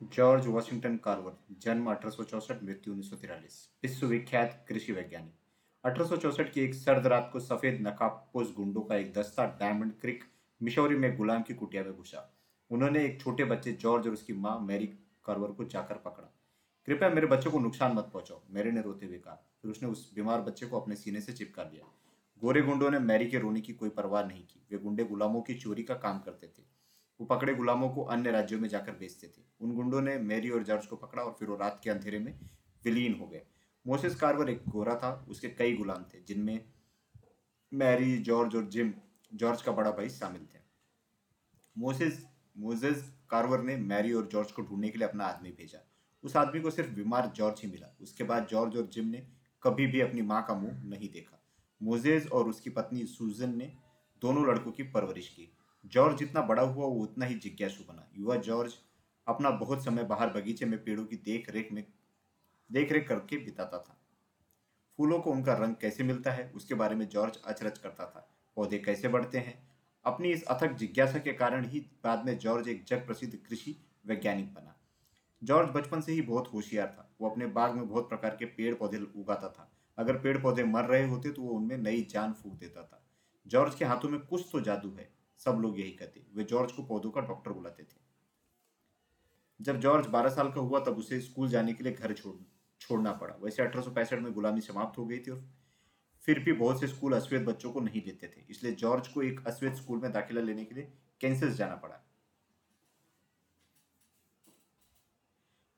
George Washington Carver, जन्म अठारह मृत्यु उन्नीस विश्वविख्यात कृषि वैज्ञानिक। अठारह की एक सर्द रात को सफ़ेद नकाबपोश गुंडों का एक दस्ता डायमंड क्रिक मिशौरी में गुलाम की कुटिया में घुसा। उन्होंने एक छोटे बच्चे जॉर्ज और उसकी माँ मैरी कार्वर को जाकर पकड़ा। कृपया मेरे बच्चों को नुकसान मत पहुंचाओ, मैरी ने रोते हुए कहा। फिर उसने उस बीमार बच्चे को अपने सीने से चिपका लिया गोरे गुंडों ने मैरी के रोने की कोई परवाह नहीं की। वे गुंडे गुलामों की चोरी का काम करते थे। वो पकड़े गुलामों को अन्य राज्यों में जाकर बेचते थे। उन गुंडों ने मैरी और जॉर्ज को पकड़ा और फिर वो रात के अंधेरे में विलीन हो गए। मोसेस कार्वर एक गोरा था, उसके कई गुलाम थे, जिनमें मैरी, जॉर्ज और जिम, जॉर्ज का बड़ा भाई शामिल थे। मोसेस मोजेस कार्वर ने मैरी और जॉर्ज को ढूँढने के लिए अपना आदमी भेजा। उस आदमी को सिर्फ़ बीमार जॉर्ज ही मिला। उसके बाद जॉर्ज और जिम ने कभी भी अपनी माँ का मुँह नहीं देखा। मोजेज और उसकी पत्नी सूजन ने दोनों लड़कों की परवरिश की। जॉर्ज जितना बड़ा हुआ, वो उतना ही जिज्ञासु बना। युवा जॉर्ज अपना बहुत समय बाहर बगीचे में पेड़ों की देख रेख में देख रेख करके बिताता था। फूलों को उनका रंग कैसे मिलता है, उसके बारे में जॉर्ज अचरज करता था। पौधे कैसे बढ़ते हैं? अपनी इस अथक जिज्ञासा के कारण ही बाद में जॉर्ज एक जग प्रसिद्ध कृषि वैज्ञानिक बना। जॉर्ज बचपन से ही बहुत होशियार था। वो अपने बाग में बहुत प्रकार के पेड़ पौधे उगाता था। अगर पेड़ पौधे मर रहे होते तो वो उनमें नई जान फूक देता था। जॉर्ज के हाथों में कुछ तो जादू है। सब लोग यही कहते वे जॉर्ज को पौधों का डॉक्टर बुलाते थे। जब जॉर्ज बारह साल का हुआ, तब उसे स्कूल जाने के लिए घर छोड़, छोड़ना पड़ा। वैसे अठारह में गुलामी समाप्त हो गई थी और फिर भी बहुत से स्कूल अश्वेत बच्चों को नहीं लेते थे। इसलिए जॉर्ज को एक अश्वेत स्कूल में दाखिला लेने के लिए कैंसस जाना पड़ा।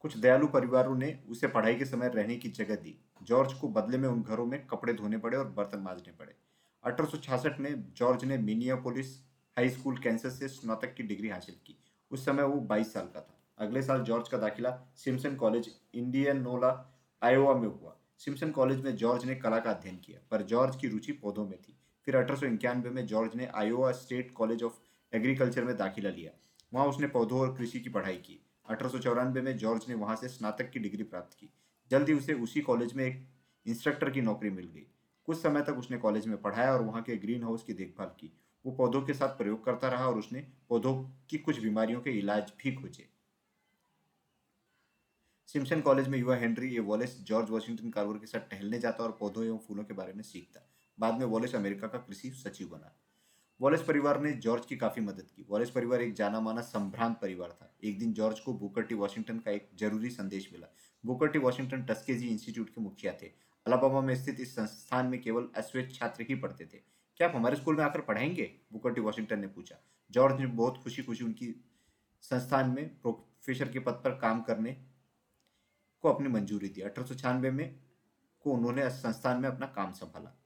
कुछ दयालु परिवारों ने उसे पढ़ाई के समय रहने की जगह दी। जॉर्ज को बदले में उन घरों में कपड़े धोने पड़े और बर्तन मांजने पड़े। अठारह सौ छियासठ में जॉर्ज ने मिनियापोलिस हाई स्कूल कैंसस से स्नातक की डिग्री हासिल की। उस समय वो 22 साल का था। अगले साल जॉर्ज का दाखिला सिम्सन कॉलेज, इंडियनोला, आयोवा में हुआ। सिम्सन कॉलेज में जॉर्ज ने कला का अध्ययन किया, पर जॉर्ज की रुचि पौधों में थी। फिर अठारह सौ इक्यानवे में जॉर्ज ने Iowa State College of Agriculture में दाखिला लिया। वहाँ उसने पौधों और कृषि की पढ़ाई की। अठारह सौ चौरानवे में जॉर्ज ने वहाँ से स्नातक की डिग्री प्राप्त की। जल्दी उसे उसी कॉलेज में एक इंस्ट्रक्टर की नौकरी मिल गई। कुछ समय तक उसने कॉलेज में पढ़ाया और वहाँ के ग्रीन हाउस की देखभाल की। वो पौधों के साथ प्रयोग करता रहा और उसने पौधों की कुछ बीमारियों के इलाज भी खोजे। सिम्सन कॉलेज में युवा Henry A Wallace George Washington Carver के साथ टहलने जाता और पौधों एवं फूलों के बारे में सीखता। बाद में वॉलेस अमेरिका का कृषि सचिव बना। वॉलेस परिवार ने जॉर्ज की काफ़ी मदद की। वॉलेस परिवार एक जाना माना संभ्रांत परिवार था। एक दिन जॉर्ज को बुकर टी वॉशिंगटन का एक ज़रूरी संदेश मिला। Booker T Washington Tuskegee Institute के मुखिया थे। अलाबामा में स्थित इस संस्थान में केवल अश्वेत छात्र ही पढ़ते थे। क्या आप हमारे स्कूल में आकर पढ़ाएँगे बुकर टी वॉशिंगटन ने पूछा। जॉर्ज ने बहुत खुशी खुशी उनकी संस्थान में प्रोफेसर के पद पर काम करने को अपनी मंजूरी दी। अठारह सौ छियानवे में को उन्होंने संस्थान में अपना काम संभाला।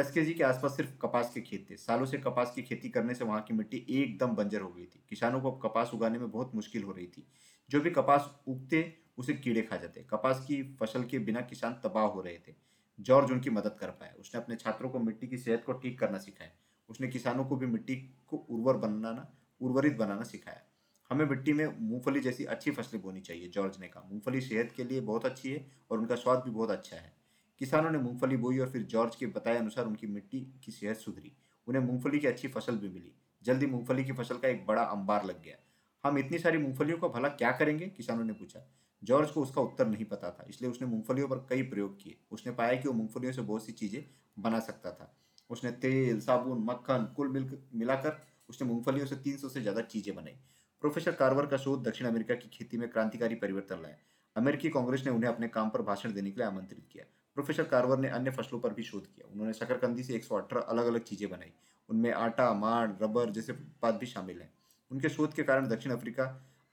दस के जी के आसपास सिर्फ़ कपास के खेत थे। सालों से कपास की खेती करने से वहाँ की मिट्टी एकदम बंजर हो गई थी। किसानों को कपास उगाने में बहुत मुश्किल हो रही थी। जो भी कपास उगते, उसे कीड़े खा जाते। कपास की फ़सल के बिना किसान तबाह हो रहे थे। जॉर्ज उनकी मदद कर पाया उसने अपने छात्रों को मिट्टी की सेहत को ठीक करना सिखाया। उसने किसानों को भी मिट्टी को उर्वर बनाना, उर्वरित बनाना सिखाया। हमें मिट्टी में मूंगफली जैसी अच्छी फ़सलें बोनी चाहिए, जॉर्ज ने कहा। मूंगफली सेहत के लिए बहुत अच्छी है और उनका स्वाद भी बहुत अच्छा है। किसानों ने मूंगफली बोई और फिर जॉर्ज के बताए अनुसार उनकी मिट्टी की सेहत सुधरी। उन्हें मूंगफली की अच्छी फ़सल भी मिली। जल्दी मूंगफली की फ़सल का एक बड़ा अंबार लग गया। हम इतनी सारी मूंगफलियों का भला क्या करेंगे? किसानों ने पूछा। जॉर्ज को उसका उत्तर नहीं पता था, इसलिए उसने मूंगफलियों पर कई प्रयोग किए। उसने पाया कि वो मूंगफलियों से बहुत सी चीज़ें बना सकता था। उसने तेल, साबुन, मक्खन, कुल मिल, मिलाकर उसने मूंगफलियों से तीन से ज़्यादा चीज़ें बनाई। प्रोफेसर कार्वर का शोध दक्षिण अमेरिका की खेती में क्रांतिकारी परिवर्तन लाया। अमेरिकी कांग्रेस ने उन्हें अपने काम पर भाषण देने के लिए आमंत्रित किया। प्रोफेसर कार्वर ने अन्य फ़सलों पर भी शोध किया। उन्होंने शकरकंदी से एक अलग अलग चीज़ें बनाई। उनमें आटा, माड़, रबर जैसे उत्पाद भी शामिल हैं। उनके शोध के कारण दक्षिण अफ्रीका,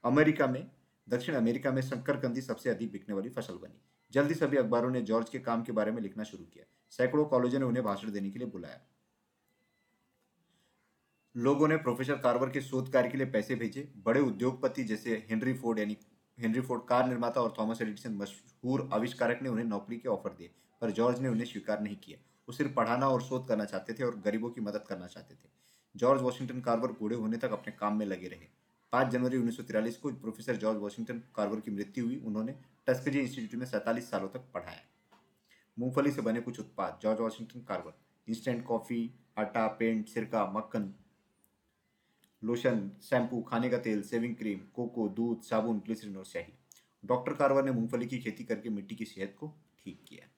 अमेरिका में दक्षिण अमेरिका में शंकरकंदी सबसे अधिक बिकने वाली फ़सल बनी। जल्दी सभी अखबारों ने जॉर्ज के काम के बारे में लिखना शुरू किया। सैकड़ों कॉलेजों ने उन्हें भाषण देने के लिए बुलाया। लोगों ने प्रोफेसर कार्वर के शोध कार्य के लिए पैसे भेजे। बड़े उद्योगपति जैसे हेनरी फोर्ड यानी हेनरी फोर्ड, कार निर्माता और थॉमस एडिसन मशहूर आविष्कारक ने उन्हें नौकरी के ऑफ़र दिए, पर जॉर्ज ने उन्हें स्वीकार नहीं किया। वो सिर्फ़ पढ़ाना और शोध करना चाहते थे और गरीबों की मदद करना चाहते थे। जॉर्ज वॉशिंगटन कार्वर बूढ़े होने तक अपने काम में लगे रहे। पाँच जनवरी उन्नीस को प्रोफेसर जॉर्ज वॉशिंगटन कार्वर की मृत्यु हुई। उन्होंने टस्कजी इंस्टीट्यूट में सैंतालीस सालों तक पढ़ाया। मूंगफली से बने कुछ उत्पाद, George Washington Carver, instant coffee, आटा, पेंट, सिरका, मक्खन, लोशन, शैम्पू, खाने का तेल सेविंग क्रीम, कोको, दूध, साबुन, ग्लिसरीन और स्याही। डॉक्टर कारवर ने मूंगफली की खेती करके मिट्टी की सेहत को ठीक किया।